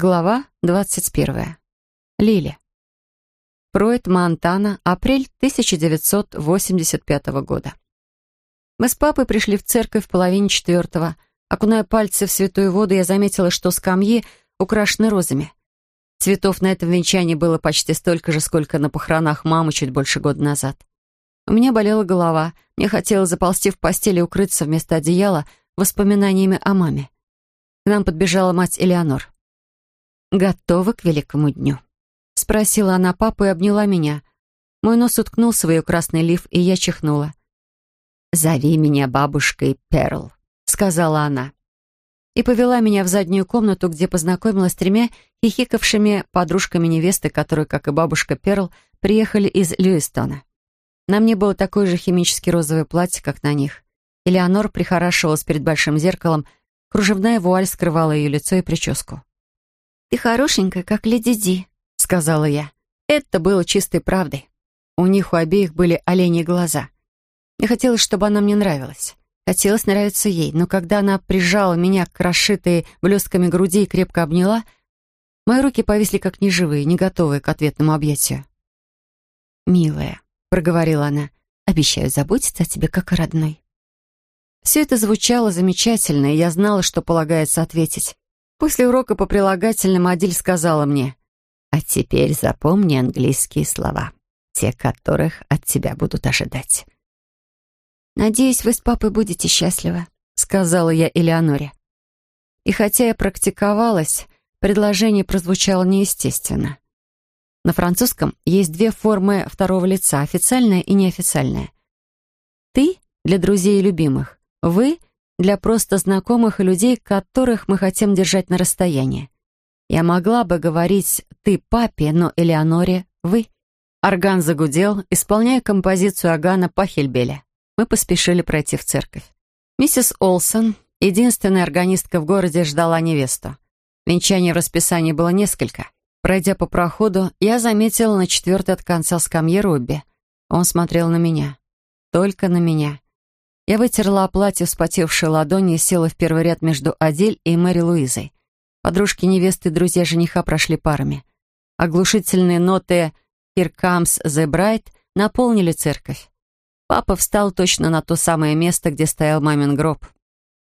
Глава 21. Лили. Фройд, Монтана, апрель 1985 года. Мы с папой пришли в церковь в половине четвертого. Окуная пальцы в святую воду, я заметила, что скамьи украшены розами. Цветов на этом венчании было почти столько же, сколько на похоронах мамы чуть больше года назад. У меня болела голова. Мне хотелось заползти в постель и укрыться вместо одеяла воспоминаниями о маме. К нам подбежала мать Элеонор. «Готова к великому дню?» — спросила она папу и обняла меня. Мой нос уткнулся в ее красный лиф, и я чихнула. «Зови меня бабушкой Перл», — сказала она. И повела меня в заднюю комнату, где познакомилась с тремя хихикавшими подружками невесты, которые, как и бабушка Перл, приехали из Льюистона. На мне было такое же химически розовое платье, как на них. Элеонор прихорашивалась перед большим зеркалом, кружевная вуаль скрывала ее лицо и прическу. «Ты хорошенькая, как леди Ди», — сказала я. Это было чистой правдой. У них у обеих были оленьи глаза. Мне хотелось, чтобы она мне нравилась. Хотелось нравиться ей, но когда она прижала меня к расшитой блестками груди и крепко обняла, мои руки повисли как неживые, не готовые к ответному объятию. «Милая», — проговорила она, — «обещаю заботиться о тебе как о родной». Все это звучало замечательно, и я знала, что полагается ответить. После урока по прилагательным Адиль сказала мне, «А теперь запомни английские слова, те, которых от тебя будут ожидать». «Надеюсь, вы с папой будете счастливы», — сказала я Элеоноре. И хотя я практиковалась, предложение прозвучало неестественно. На французском есть две формы второго лица — официальная и неофициальная. «Ты» — для друзей и любимых, «вы» для просто знакомых и людей, которых мы хотим держать на расстоянии. Я могла бы говорить «ты папе», но Элеоноре «вы». Орган загудел, исполняя композицию Агана Пахельбеля. Мы поспешили пройти в церковь. Миссис Олсон, единственная органистка в городе, ждала невесту. Венчаний в расписании было несколько. Пройдя по проходу, я заметила на четвертой от конца скамьи Робби. Он смотрел на меня. Только на меня. Я вытерла о платье вспотевшие ладони и села в первый ряд между Адель и Мэри Луизой. Подружки невесты и друзья жениха прошли парами. Оглушительные ноты «Here comes the bride» наполнили церковь. Папа встал точно на то самое место, где стоял мамин гроб.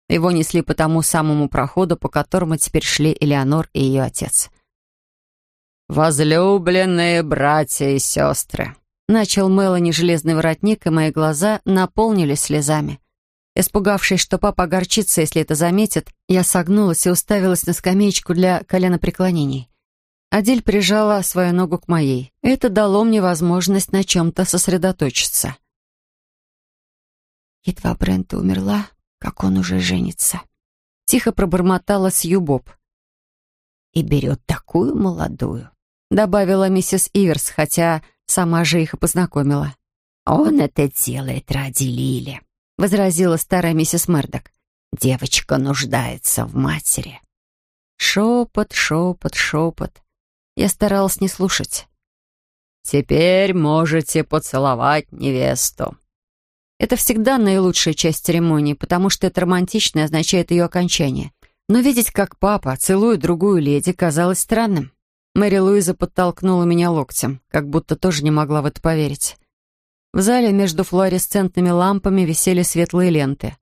Его несли по тому самому проходу, по которому теперь шли Элеонор и ее отец. «Возлюбленные братья и сестры», Начал Мелани железный воротник, и мои глаза наполнились слезами. Испугавшись, что папа огорчится, если это заметит, я согнулась и уставилась на скамеечку для коленопреклонений. Адель прижала свою ногу к моей. Это дало мне возможность на чем-то сосредоточиться. Едва Брента умерла, как он уже женится. Тихо пробормотала Сью Боб. «И берет такую молодую», — добавила миссис Иверс, хотя Сама же их и познакомила. «Он это делает ради Лили», — возразила старая миссис Мердок. «Девочка нуждается в матери». Шепот, шепот, шепот. Я старалась не слушать. «Теперь можете поцеловать невесту». Это всегда наилучшая часть церемонии, потому что это романтично означает ее окончание. Но видеть, как папа целует другую леди, казалось странным. Мэри Луиза подтолкнула меня локтем, как будто тоже не могла в это поверить. В зале между флуоресцентными лампами висели светлые ленты.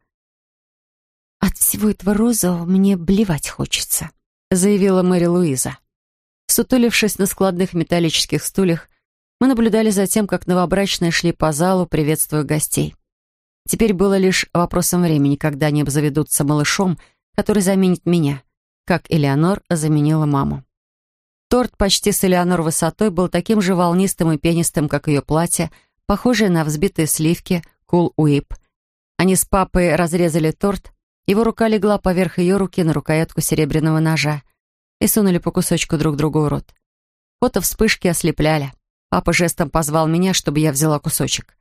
«От всего этого розового мне блевать хочется», — заявила Мэри Луиза. Сутулившись на складных металлических стульях, мы наблюдали за тем, как новобрачные шли по залу, приветствуя гостей. Теперь было лишь вопросом времени, когда они обзаведутся малышом, который заменит меня, как Элеонор заменила маму. Торт почти с Элеонор высотой был таким же волнистым и пенистым, как ее платье, похожее на взбитые сливки, кул уип. Они с папой разрезали торт, его рука легла поверх ее руки на рукоятку серебряного ножа и сунули по кусочку друг другу в рот. Фото вспышки ослепляли. Папа жестом позвал меня, чтобы я взяла кусочек.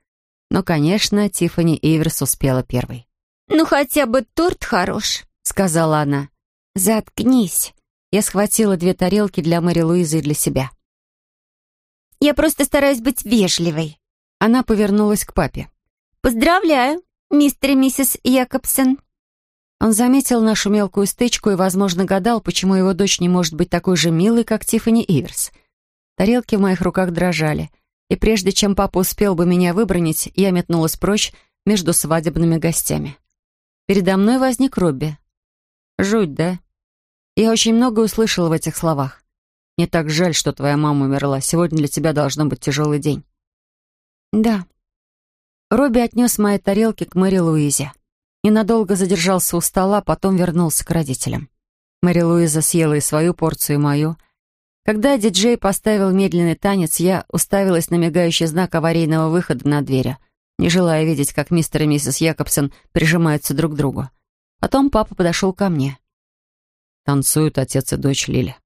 Но, конечно, Тиффани Иверс успела первой. «Ну, хотя бы торт хорош», — сказала она. «Заткнись», я схватила две тарелки для Мэри Луизы и для себя. «Я просто стараюсь быть вежливой». Она повернулась к папе. «Поздравляю, мистер и миссис Якобсон». Он заметил нашу мелкую стычку и, возможно, гадал, почему его дочь не может быть такой же милой, как Тиффани Иверс. Тарелки в моих руках дрожали, и прежде чем папа успел бы меня выбронить, я метнулась прочь между свадебными гостями. Передо мной возник Робби. Жуть, да? Я очень много услышала в этих словах. Мне так жаль, что твоя мама умерла. Сегодня для тебя должно быть тяжелый день. Да. Робби отнес мои тарелки к Мэри Луизе. Ненадолго задержался у стола, потом вернулся к родителям. Мэри Луиза съела и свою порцию, и мою. Когда диджей поставил медленный танец, я уставилась на мигающий знак аварийного выхода на двери, не желая видеть, как мистер и миссис Якобсон прижимаются друг к другу. Потом папа подошел ко мне. Танцуют отец и дочь Лили.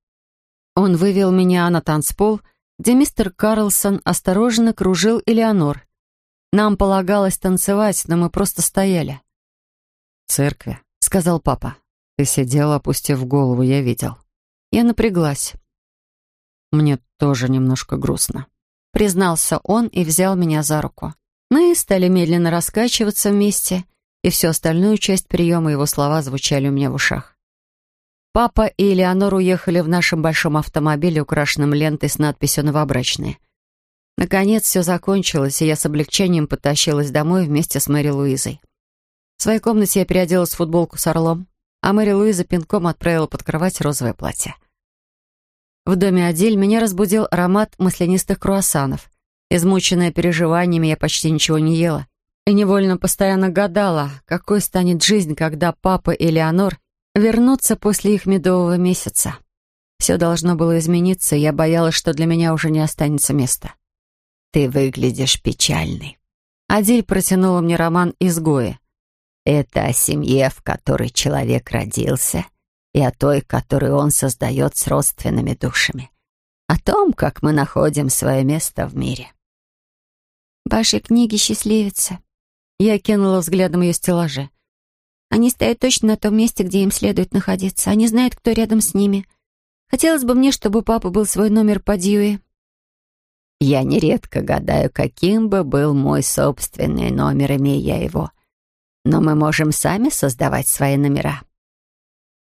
Он вывел меня на танцпол, где мистер Карлсон осторожно кружил Элеонор. Нам полагалось танцевать, но мы просто стояли. «В церкви», — сказал папа. «Ты сидела, опустив голову, я видел». Я напряглась. «Мне тоже немножко грустно», — признался он и взял меня за руку. Мы стали медленно раскачиваться вместе, и всю остальную часть приема его слова звучали у меня в ушах. Папа и Элеонор уехали в нашем большом автомобиле, украшенном лентой с надписью «Новобрачные». Наконец все закончилось, и я с облегчением потащилась домой вместе с Мэри Луизой. В своей комнате я переоделась в футболку с орлом, а Мэри Луиза пинком отправила под кровать розовое платье. В доме Адель меня разбудил аромат маслянистых круассанов. Измученная переживаниями, я почти ничего не ела. И невольно постоянно гадала, какой станет жизнь, когда папа и Леонор вернутся после их медового месяца. Все должно было измениться, я боялась, что для меня уже не останется места. «Ты выглядишь печальной». Адель протянула мне роман «Изгои». «Это о семье, в которой человек родился, и о той, которую он создает с родственными душами. О том, как мы находим свое место в мире». «Ваши книги счастливицы». Я кинула взглядом ее стеллажи. Они стоят точно на том месте, где им следует находиться. Они знают, кто рядом с ними. Хотелось бы мне, чтобы у папы был свой номер по Дьюи. Я нередко гадаю, каким бы был мой собственный номер, имея я его. Но мы можем сами создавать свои номера.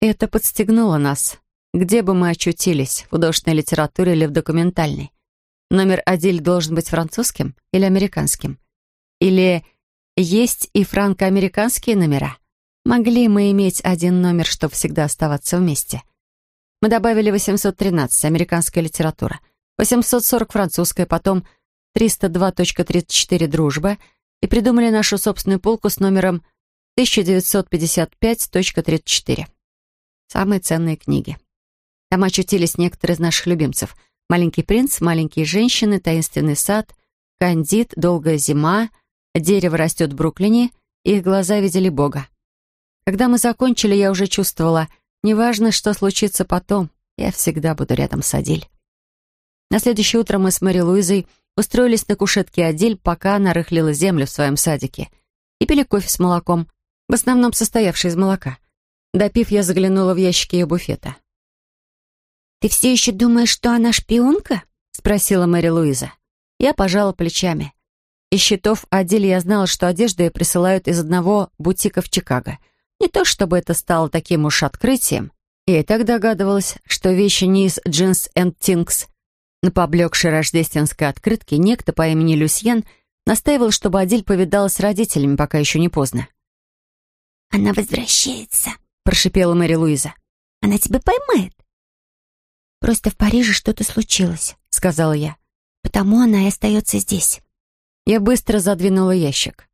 Это подстегнуло нас. Где бы мы очутились, в художественной литературе или в документальной? Номер Адиль должен быть французским или американским? Или есть и франко-американские номера? Могли мы иметь один номер, чтобы всегда оставаться вместе? Мы добавили 813, американская литература, 840, французская, потом 302.34, дружба, и придумали нашу собственную полку с номером 1955.34. Самые ценные книги. Там очутились некоторые из наших любимцев. «Маленький принц», «Маленькие женщины», «Таинственный сад», «Кандид», «Долгая зима», «Дерево растет в Бруклине», «Их глаза видели Бога». Когда мы закончили, я уже чувствовала, неважно, что случится потом, я всегда буду рядом с Адиль. На следующее утро мы с Мэри Луизой устроились на кушетке Адиль, пока она рыхлила землю в своем садике, и пили кофе с молоком, в основном состоявший из молока. Допив, я заглянула в ящики ее буфета. «Ты все еще думаешь, что она шпионка?» — спросила Мэри Луиза. Я пожала плечами. Из счетов Адиль я знала, что одежду ей присылают из одного бутика в Чикаго — не то чтобы это стало таким уж открытием. Я и так догадывалась, что вещи не из Jeans and Things. На поблекшей рождественской открытке некто по имени Люсьен настаивал, чтобы Адиль повидалась с родителями, пока еще не поздно. «Она возвращается», — прошипела Мэри Луиза. «Она тебя поймает». «Просто в Париже что-то случилось», — сказала я. «Потому она и остается здесь». Я быстро задвинула ящик.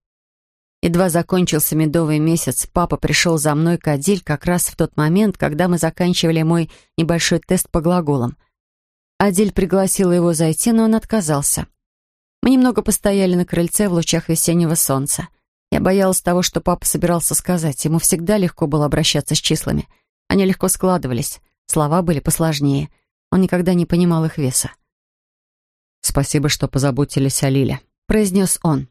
Едва закончился медовый месяц, папа пришел за мной к Адиль как раз в тот момент, когда мы заканчивали мой небольшой тест по глаголам. Адиль пригласила его зайти, но он отказался. Мы немного постояли на крыльце в лучах весеннего солнца. Я боялась того, что папа собирался сказать. Ему всегда легко было обращаться с числами. Они легко складывались, слова были посложнее. Он никогда не понимал их веса. «Спасибо, что позаботились о Лиле», — произнес он.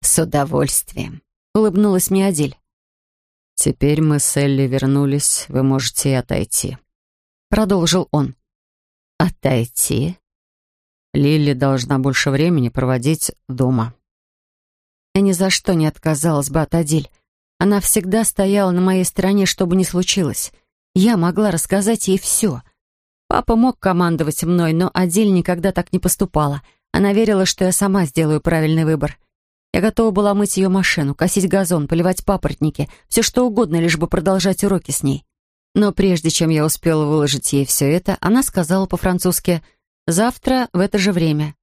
«С удовольствием», — улыбнулась мне Адиль. «Теперь мы с Элли вернулись, вы можете и отойти», — продолжил он. «Отойти?» Лили должна больше времени проводить дома. Я ни за что не отказалась бы от Адиль. Она всегда стояла на моей стороне, что бы ни случилось. Я могла рассказать ей все. Папа мог командовать мной, но Адиль никогда так не поступала. Она верила, что я сама сделаю правильный выбор. Я готова была мыть ее машину, косить газон, поливать папоротники, все что угодно, лишь бы продолжать уроки с ней. Но прежде чем я успела выложить ей все это, она сказала по-французски «Завтра в это же время».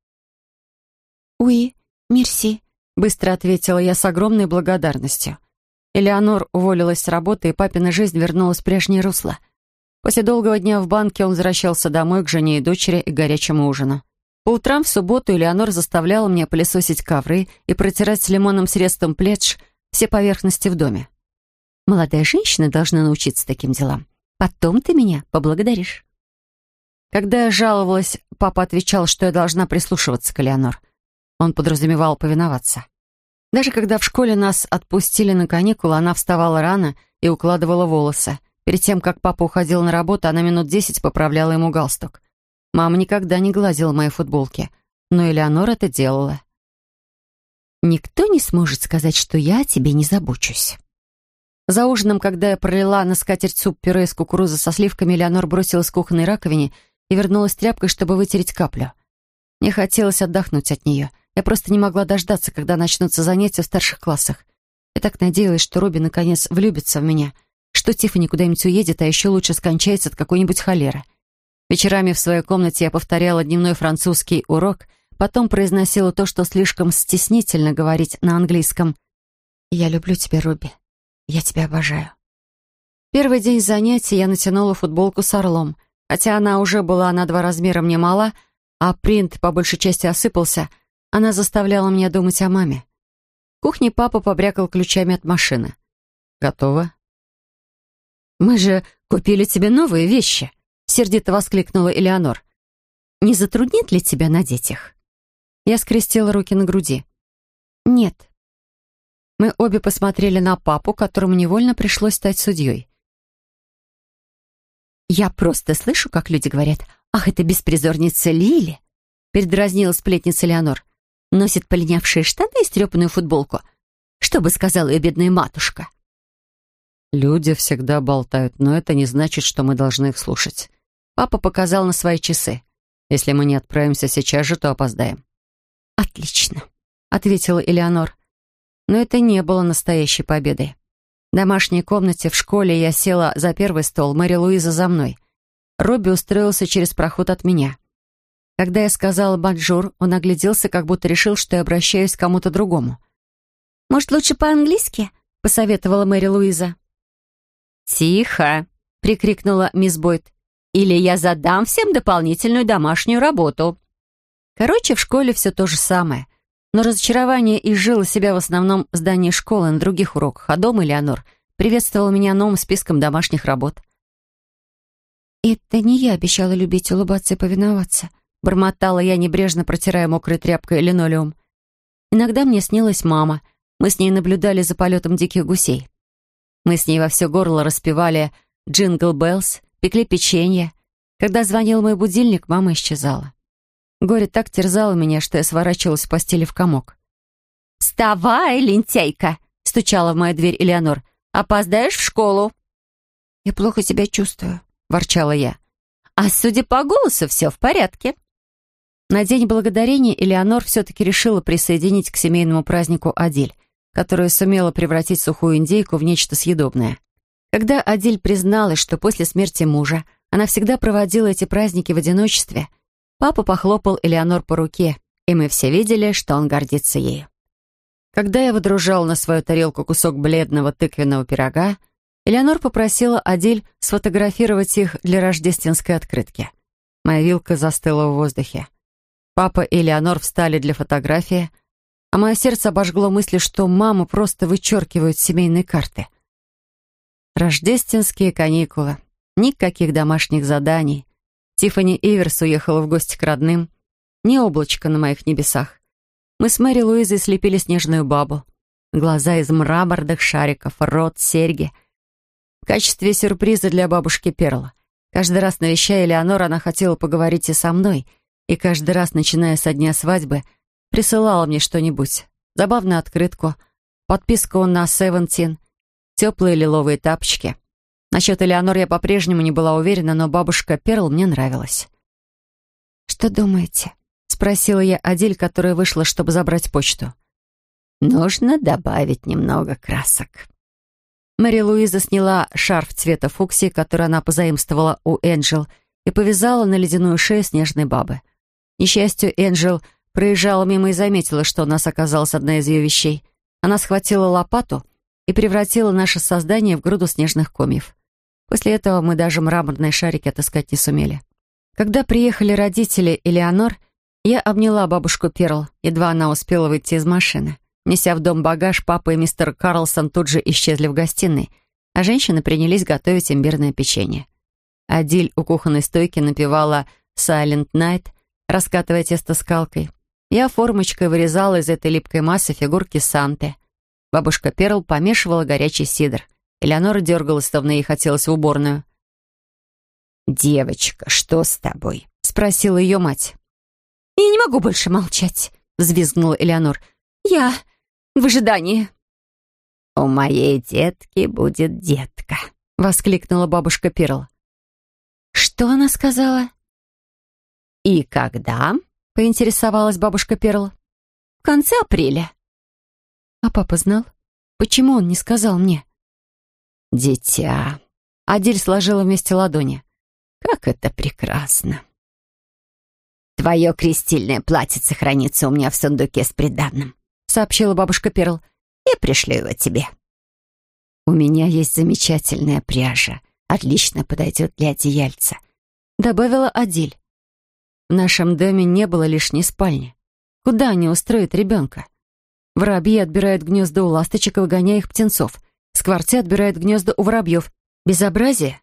«Уи, мерси», — быстро ответила я с огромной благодарностью. Элеонор уволилась с работы, и папина жизнь вернулась в прежнее русло. После долгого дня в банке он возвращался домой к жене и дочери и горячему ужину. По утрам в субботу Элеонор заставляла меня пылесосить ковры и протирать с лимонным средством пледж все поверхности в доме. Молодая женщина должна научиться таким делам. Потом ты меня поблагодаришь. Когда я жаловалась, папа отвечал, что я должна прислушиваться к Элеонор. Он подразумевал повиноваться. Даже когда в школе нас отпустили на каникулы, она вставала рано и укладывала волосы. Перед тем, как папа уходил на работу, она минут десять поправляла ему галстук. Мама никогда не гладила мои футболки, но Элеонор это делала. «Никто не сможет сказать, что я о тебе не забочусь». За ужином, когда я пролила на скатерть суп-пюре из кукурузы со сливками, Леонор бросилась в кухонной раковине и вернулась тряпкой, чтобы вытереть каплю. Мне хотелось отдохнуть от нее. Я просто не могла дождаться, когда начнутся занятия в старших классах. Я так надеялась, что Робби наконец влюбится в меня, что Тиффани куда-нибудь уедет, а еще лучше скончается от какой-нибудь холеры. Вечерами в своей комнате я повторяла дневной французский урок, потом произносила то, что слишком стеснительно говорить на английском. «Я люблю тебя, Робби. Я тебя обожаю. Первый день занятий я натянула футболку с орлом. Хотя она уже была на два размера мне мала, а принт по большей части осыпался, она заставляла меня думать о маме. В кухне папа побрякал ключами от машины. «Готово?» «Мы же купили тебе новые вещи», — сердито воскликнула Элеонор. «Не затруднит ли тебя надеть их?» Я скрестила руки на груди. «Нет, мы обе посмотрели на папу, которому невольно пришлось стать судьей. «Я просто слышу, как люди говорят, «Ах, это беспризорница Лили!» передразнила сплетница Леонор. «Носит полинявшие штаны и стрепанную футболку. Что бы сказала ее бедная матушка?» «Люди всегда болтают, но это не значит, что мы должны их слушать». Папа показал на свои часы. «Если мы не отправимся сейчас же, то опоздаем». «Отлично», — ответила Элеонор. Но это не было настоящей победой. В домашней комнате в школе я села за первый стол, Мэри Луиза за мной. Робби устроился через проход от меня. Когда я сказала «bonjour», он огляделся, как будто решил, что я обращаюсь к кому-то другому. «Может, лучше по-английски?» — посоветовала Мэри Луиза. «Тихо!» — прикрикнула мисс Бойт. «Или я задам всем дополнительную домашнюю работу». Короче, в школе все то же самое. Но разочарование изжило себя в основном в здании школы на других уроках, а дома Элеонор приветствовал меня новым списком домашних работ. «Это не я обещала любить, улыбаться и повиноваться», бормотала я, небрежно протирая мокрой тряпкой линолеум. Иногда мне снилась мама. Мы с ней наблюдали за полетом диких гусей. Мы с ней во все горло распевали «Jingle Bells», пекли печенье. Когда звонил мой будильник, мама исчезала. Горе так терзало меня, что я сворачивалась в постели в комок. «Вставай, лентяйка!» — стучала в мою дверь Элеонор. «Опоздаешь в школу!» «Я плохо себя чувствую», — ворчала я. «А судя по голосу, все в порядке». На День Благодарения Элеонор все-таки решила присоединить к семейному празднику Адиль, которая сумела превратить сухую индейку в нечто съедобное. Когда Адиль призналась, что после смерти мужа она всегда проводила эти праздники в одиночестве — Папа похлопал Элеонор по руке, и мы все видели, что он гордится ею. Когда я выдружал на свою тарелку кусок бледного тыквенного пирога, Элеонор попросила Адель сфотографировать их для рождественской открытки. Моя вилка застыла в воздухе. Папа и Элеонор встали для фотографии, а мое сердце обожгло мысли, что маму просто вычеркивают семейные карты. Рождественские каникулы. Никаких домашних заданий. Тиффани Иверс уехала в гости к родным. Не облачко на моих небесах. Мы с Мэри Луизой слепили снежную бабу. Глаза из мраморных шариков, рот, серьги. В качестве сюрприза для бабушки Перла. Каждый раз, навещая Леонор, она хотела поговорить и со мной. И каждый раз, начиная со дня свадьбы, присылала мне что-нибудь. Забавную открытку, подписку на Севентин теплые лиловые тапочки. Насчет Элеонор я по-прежнему не была уверена, но бабушка Перл мне нравилась. «Что думаете?» — спросила я Адель, которая вышла, чтобы забрать почту. «Нужно добавить немного красок». Мэри Луиза сняла шарф цвета фуксии, который она позаимствовала у Энджел, и повязала на ледяную шею снежной бабы. Несчастью, Энджел проезжала мимо и заметила, что у нас оказалась одна из ее вещей. Она схватила лопату и превратила наше создание в груду снежных комьев. После этого мы даже мраморные шарики отыскать не сумели. Когда приехали родители Элеонор, я обняла бабушку Перл, едва она успела выйти из машины. Неся в дом багаж, папа и мистер Карлсон тут же исчезли в гостиной, а женщины принялись готовить имбирное печенье. Адиль у кухонной стойки напевала «Silent Night», раскатывая тесто скалкой. Я формочкой вырезала из этой липкой массы фигурки Санты. Бабушка Перл помешивала горячий сидр — Элеонора дергалась, словно ей хотелось в уборную. «Девочка, что с тобой?» — спросила ее мать. «Я не могу больше молчать», — взвизгнула Элеонор. «Я в ожидании». «У моей детки будет детка», — воскликнула бабушка Перл. «Что она сказала?» «И когда?» — поинтересовалась бабушка Перл. «В конце апреля». «А папа знал? Почему он не сказал мне?» «Дитя!» Адель сложила вместе ладони. «Как это прекрасно!» «Твое крестильное платьице хранится у меня в сундуке с приданным», сообщила бабушка Перл. «Я пришлю его тебе». «У меня есть замечательная пряжа. Отлично подойдет для одеяльца», добавила Адиль. В нашем доме не было лишней спальни. Куда они устроят ребенка? Воробьи отбирают гнезда у ласточек, выгоняя их птенцов. Скворцы отбирают гнезда у воробьев. Безобразие.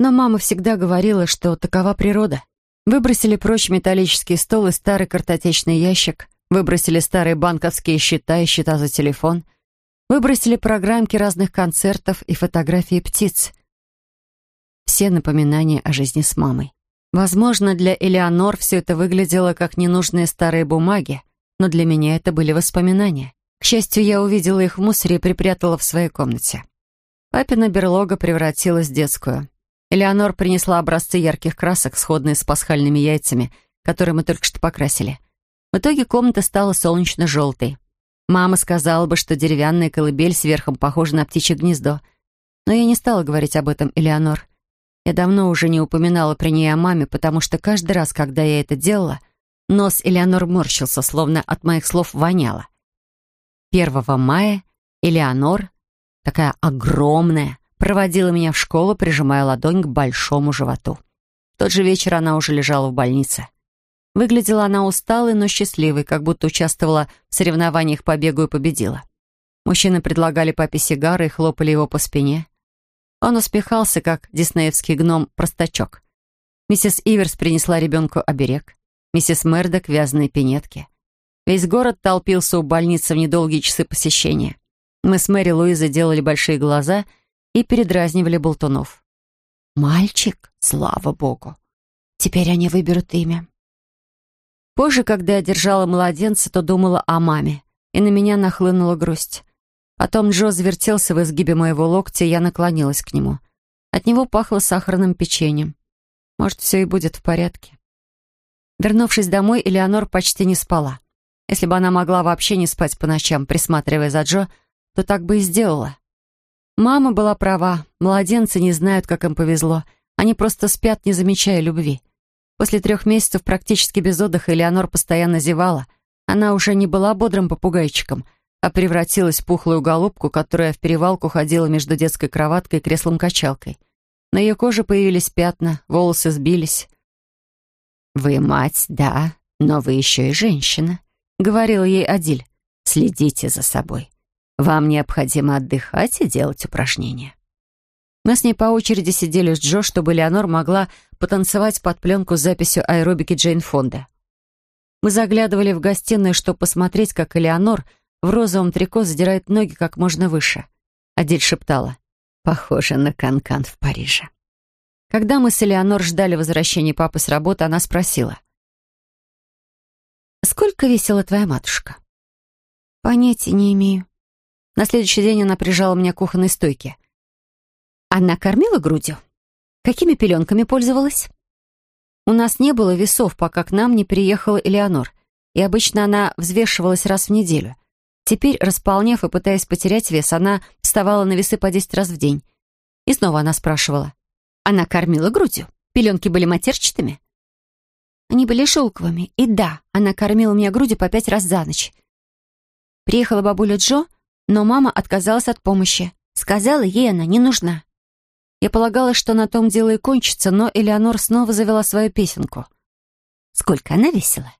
Но мама всегда говорила, что такова природа. Выбросили прочь металлический стол и старый картотечный ящик. Выбросили старые банковские счета и счета за телефон. Выбросили программки разных концертов и фотографии птиц. Все напоминания о жизни с мамой. Возможно, для Элеонор все это выглядело как ненужные старые бумаги, но для меня это были воспоминания. К счастью, я увидела их в мусоре и припрятала в своей комнате. Папина берлога превратилась в детскую. Элеонор принесла образцы ярких красок, сходные с пасхальными яйцами, которые мы только что покрасили. В итоге комната стала солнечно-желтой. Мама сказала бы, что деревянная колыбель сверхом похожа на птичье гнездо. Но я не стала говорить об этом Элеонор. Я давно уже не упоминала при ней о маме, потому что каждый раз, когда я это делала, нос Элеонор морщился, словно от моих слов воняло. 1 мая Элеонор, такая огромная, проводила меня в школу, прижимая ладонь к большому животу. В тот же вечер она уже лежала в больнице. Выглядела она усталой, но счастливой, как будто участвовала в соревнованиях по бегу и победила. Мужчины предлагали папе сигары и хлопали его по спине. Он усмехался, как диснеевский гном-простачок. Миссис Иверс принесла ребенку оберег. Миссис Мердок — вязаные пинетки. Весь город толпился у больницы в недолгие часы посещения. Мы с Мэри Луизой делали большие глаза и передразнивали болтунов. «Мальчик? Слава богу! Теперь они выберут имя». Позже, когда я держала младенца, то думала о маме, и на меня нахлынула грусть. Потом Джо завертелся в изгибе моего локтя, и я наклонилась к нему. От него пахло сахарным печеньем. Может, все и будет в порядке. Вернувшись домой, Элеонор почти не спала. Если бы она могла вообще не спать по ночам, присматривая за Джо, то так бы и сделала. Мама была права. Младенцы не знают, как им повезло. Они просто спят, не замечая любви. После трех месяцев практически без отдыха Элеонор постоянно зевала. Она уже не была бодрым попугайчиком, а превратилась в пухлую голубку, которая в перевалку ходила между детской кроваткой и креслом-качалкой. На ее коже появились пятна, волосы сбились. «Вы мать, да, но вы еще и женщина», — говорил ей Адиль. «Следите за собой. Вам необходимо отдыхать и делать упражнения». Мы с ней по очереди сидели с Джо, чтобы Леонор могла потанцевать под пленку с записью аэробики Джейн Фонда. Мы заглядывали в гостиную, чтобы посмотреть, как Элеонор в розовом трико задирает ноги как можно выше. Адиль шептала. «Похоже на канкан -кан в Париже». Когда мы с Элеонор ждали возвращения папы с работы, она спросила. «Сколько весила твоя матушка?» «Понятия не имею». На следующий день она прижала меня к кухонной стойке. Она кормила грудью? Какими пеленками пользовалась? У нас не было весов, пока к нам не приехала Элеонор, и обычно она взвешивалась раз в неделю. Теперь, располнев и пытаясь потерять вес, она вставала на весы по десять раз в день. И снова она спрашивала. Она кормила грудью? Пеленки были матерчатыми? Они были шелковыми, и да, она кормила меня грудью по пять раз за ночь. Приехала бабуля Джо, но мама отказалась от помощи. Сказала, ей она не нужна. Я полагала, что на том дело и кончится, но Элеонор снова завела свою песенку. «Сколько она весила?»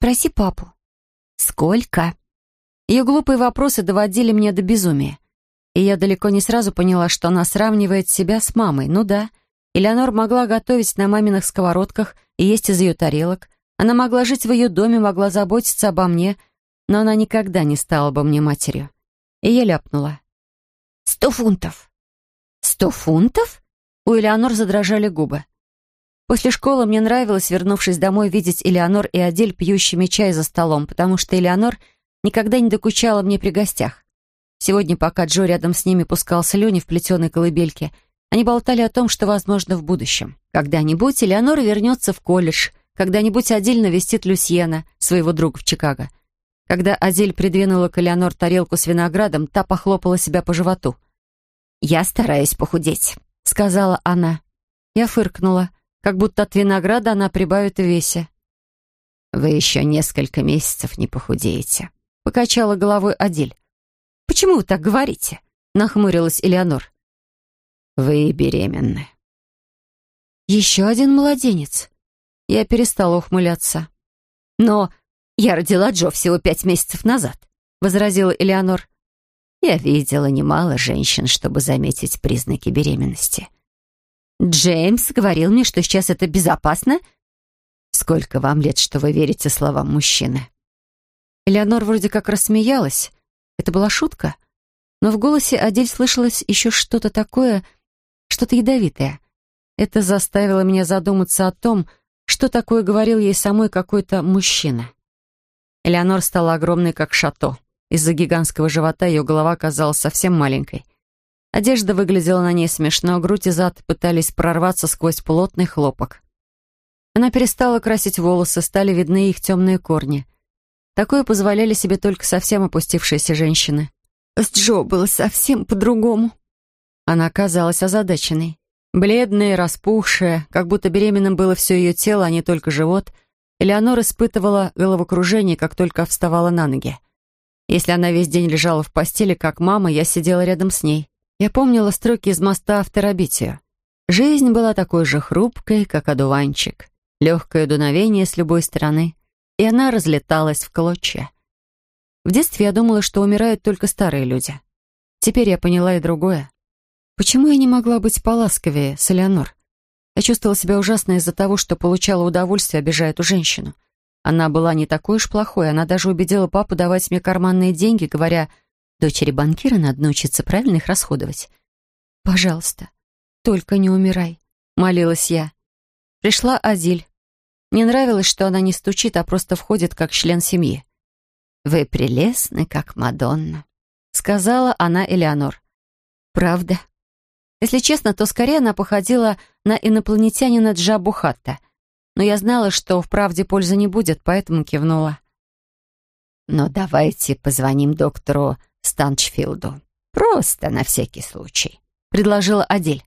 «Проси папу». «Сколько?» Ее глупые вопросы доводили меня до безумия. И я далеко не сразу поняла, что она сравнивает себя с мамой. Ну да, Элеонор могла готовить на маминых сковородках и есть из ее тарелок. Она могла жить в ее доме, могла заботиться обо мне, но она никогда не стала бы мне матерью. И я ляпнула. «Сто фунтов». «Сто фунтов?» У Элеонор задрожали губы. После школы мне нравилось, вернувшись домой, видеть Элеонор и Адель пьющими чай за столом, потому что Элеонор никогда не докучала мне при гостях. Сегодня, пока Джо рядом с ними пускал слюни в плетеной колыбельке, они болтали о том, что возможно в будущем. Когда-нибудь Элеонора вернется в колледж, когда-нибудь Адель навестит Люсьена, своего друга в Чикаго. Когда Адель придвинула к Элеонор тарелку с виноградом, та похлопала себя по животу. «Я стараюсь похудеть», — сказала она. Я фыркнула, как будто от винограда она прибавит в весе. «Вы еще несколько месяцев не похудеете», — покачала головой Адель. «Почему вы так говорите?» — нахмурилась Элеонор. «Вы беременны». «Еще один младенец». Я перестала ухмыляться. «Но я родила Джо всего пять месяцев назад», — возразила Элеонор. Я видела немало женщин, чтобы заметить признаки беременности. Джеймс говорил мне, что сейчас это безопасно. Сколько вам лет, что вы верите словам мужчины? Элеонор вроде как рассмеялась. Это была шутка. Но в голосе Адель слышалось еще что-то такое, что-то ядовитое. Это заставило меня задуматься о том, что такое говорил ей самой какой-то мужчина. Элеонор стала огромной, как шато. Из-за гигантского живота ее голова казалась совсем маленькой. Одежда выглядела на ней смешно, грудь и зад пытались прорваться сквозь плотный хлопок. Она перестала красить волосы, стали видны их темные корни. Такое позволяли себе только совсем опустившиеся женщины. С Джо было совсем по-другому. Она казалась озадаченной. Бледная, распухшая, как будто беременным было все ее тело, а не только живот, Элеонора испытывала головокружение, как только вставала на ноги. Если она весь день лежала в постели, как мама, я сидела рядом с ней. Я помнила строки из моста в Терабитию. Жизнь была такой же хрупкой, как одуванчик. Легкое дуновение с любой стороны, и она разлеталась в клочья. В детстве я думала, что умирают только старые люди. Теперь я поняла и другое. Почему я не могла быть поласковее с Элеонор? Я чувствовала себя ужасно из-за того, что получала удовольствие, обижая эту женщину. Она была не такой уж плохой, она даже убедила папу давать мне карманные деньги, говоря, «Дочери банкира надо научиться правильно их расходовать». «Пожалуйста, только не умирай», — молилась я. Пришла Азиль. Мне нравилось, что она не стучит, а просто входит как член семьи. «Вы прелестны, как Мадонна», — сказала она Элеонор. «Правда?» Если честно, то скорее она походила на инопланетянина Джабу Хатта — но я знала, что в правде пользы не будет, поэтому кивнула. «Но давайте позвоним доктору Станчфилду. Просто на всякий случай», — предложила Адель.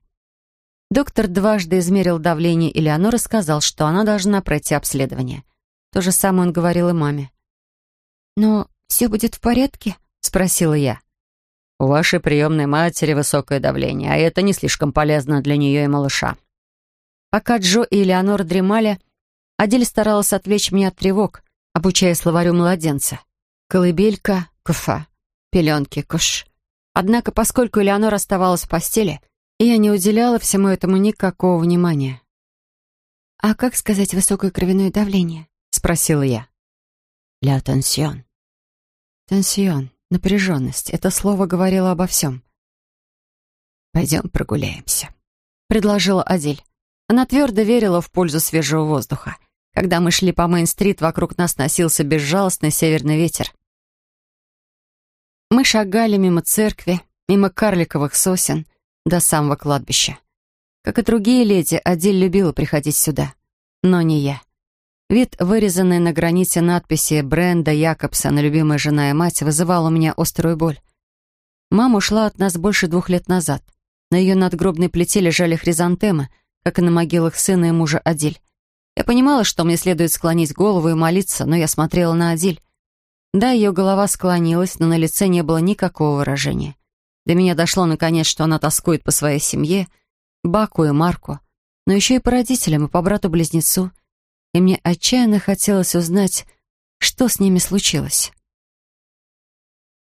Доктор дважды измерил давление Элеонор и сказал, что она должна пройти обследование. То же самое он говорил и маме. «Но все будет в порядке?» — спросила я. «У вашей приемной матери высокое давление, а это не слишком полезно для нее и малыша», Пока Джо и Элеонор дремали, Адель старалась отвлечь меня от тревог, обучая словарю младенца. Колыбелька, куфа, пеленки, куш. Однако, поскольку Элеонор оставалась в постели, я не уделяла всему этому никакого внимания. «А как сказать высокое кровяное давление?» — спросила я. «Ля тенсион». «Тенсион», напряженность. Это слово говорило обо всем. «Пойдем прогуляемся», — предложила Адель. Она твердо верила в пользу свежего воздуха. Когда мы шли по Мейн-стрит, вокруг нас носился безжалостный северный ветер. Мы шагали мимо церкви, мимо карликовых сосен до самого кладбища. Как и другие леди, Адиль любила приходить сюда. Но не я. Вид, вырезанный на граните надписи Бренда Якобсона «Любимая жена и мать» вызывал у меня острую боль. Мама ушла от нас больше двух лет назад. На ее надгробной плите лежали хризантемы, как и на могилах сына и мужа Адиль. Я понимала, что мне следует склонить голову и молиться, но я смотрела на Адиль. Да, ее голова склонилась, но на лице не было никакого выражения. До меня дошло наконец, что она тоскует по своей семье, Баку и Марку, но еще и по родителям и по брату-близнецу. И мне отчаянно хотелось узнать, что с ними случилось.